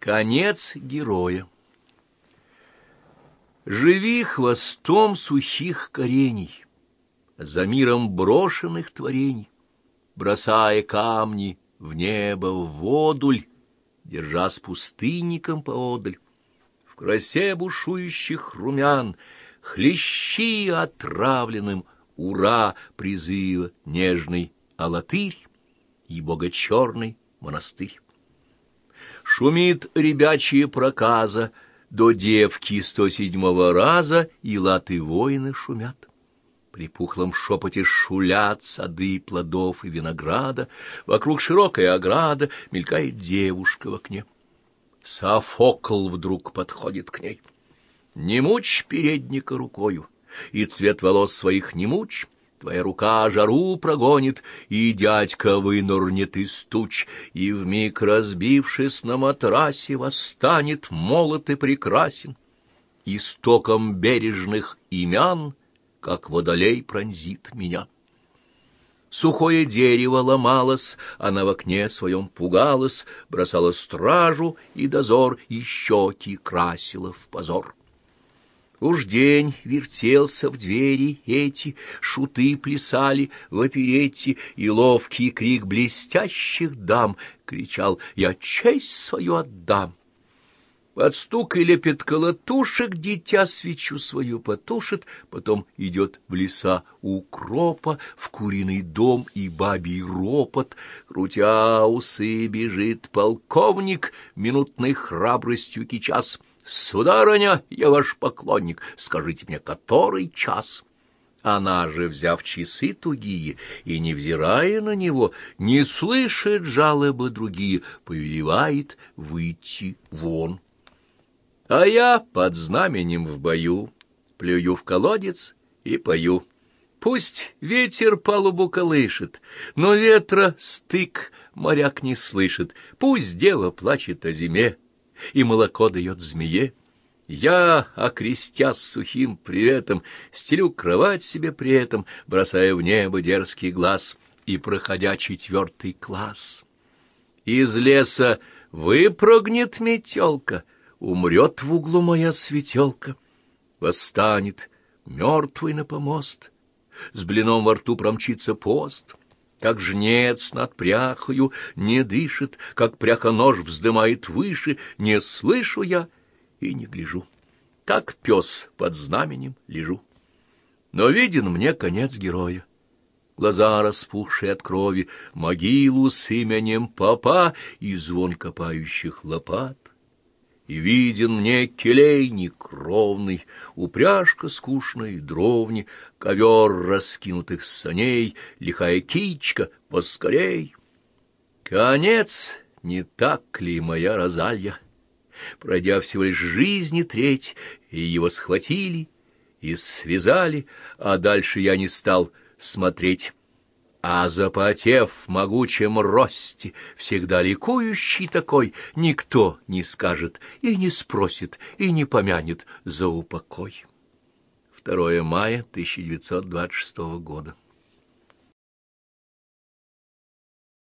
Конец героя Живи хвостом сухих корений, За миром брошенных творений, Бросая камни в небо, в водуль, Держа с пустынником поодаль. В красе бушующих румян Хлещи отравленным Ура призыва нежный алатырь И бога-черный монастырь. Шумит ребячья проказа, До девки сто седьмого раза И латы воины шумят. При пухлом шепоте шулят сады плодов и винограда, Вокруг широкая ограда мелькает девушка в окне. Софокл вдруг подходит к ней. Не мучь передника рукою, и цвет волос своих не мучь, Твоя рука жару прогонит, и дядька вынурнет из туч, и вмиг разбившись на матрасе восстанет молот и прекрасен. Истоком бережных имян, как водолей пронзит меня. Сухое дерево ломалось, она в окне своем пугалась, бросала стражу и дозор, и щеки красила в позор. Уж день вертелся в двери эти, шуты плясали в оперетте, и ловкий крик блестящих дам кричал «Я честь свою отдам!» Под стук и лепет колотушек дитя свечу свою потушит, потом идет в леса укропа, в куриный дом и бабий ропот. Крутя усы бежит полковник, минутной храбростью кичас — «Сударыня, я ваш поклонник, скажите мне, который час?» Она же, взяв часы тугие и, невзирая на него, не слышит жалобы другие, повелевает выйти вон. А я под знаменем в бою плюю в колодец и пою. Пусть ветер палубу колышет, но ветра стык моряк не слышит. Пусть дева плачет о зиме, и молоко дает змее. Я, окрестясь сухим приветом, стелю кровать себе при этом, бросая в небо дерзкий глаз и проходя четвертый класс. Из леса выпрыгнет метелка, умрет в углу моя светелка, восстанет мертвый на помост, с блином во рту промчится пост — как жнец над пряхою не дышит, как пряха-нож вздымает выше, не слышу я и не гляжу. Как пес под знаменем лежу. Но виден мне конец героя. Глаза распухшие от крови, могилу с именем папа и звон копающих лопат и виден мне келейник ровный, упряжка скучной дровни, ковер раскинутых саней, лихая кичка, поскорей. Конец, не так ли, моя Розалья? Пройдя всего лишь жизни треть, и его схватили и связали, а дальше я не стал смотреть а запотев в могучем росте, всегда ликующий такой, никто не скажет и не спросит, и не помянет за упокой. 2 мая 1926 года.